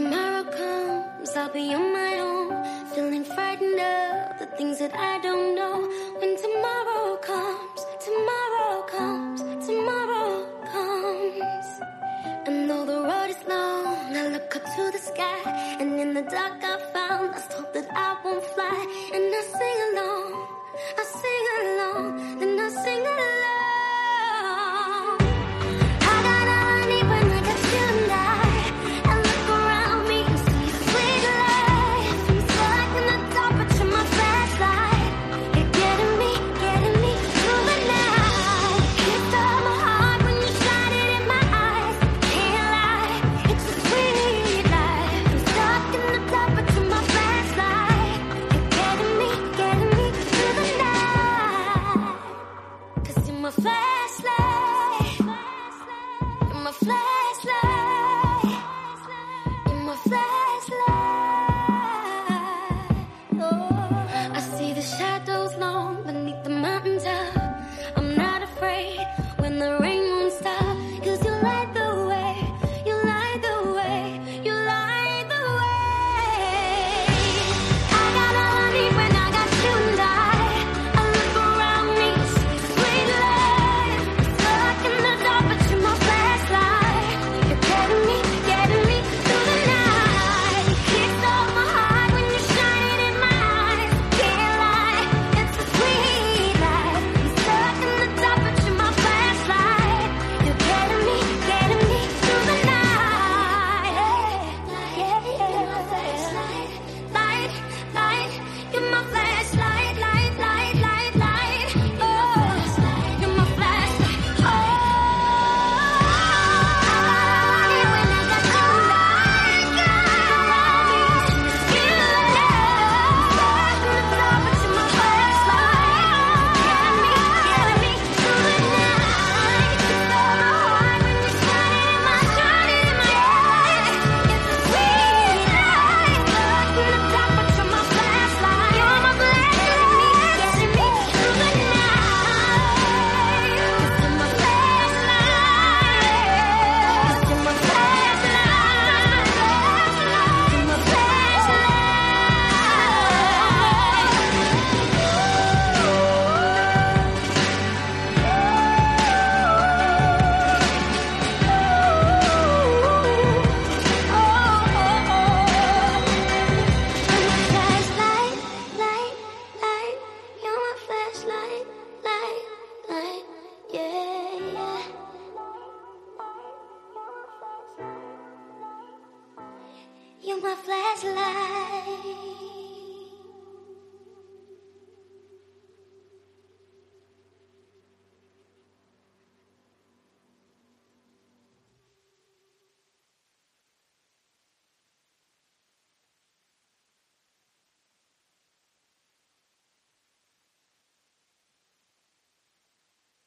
tomorrow comes, I'll be on my own, feeling frightened of the things that I don't know. When tomorrow comes, tomorrow comes, tomorrow comes. And though the road is long, I look up to the sky, and in the dark I found lost You're my flashlight.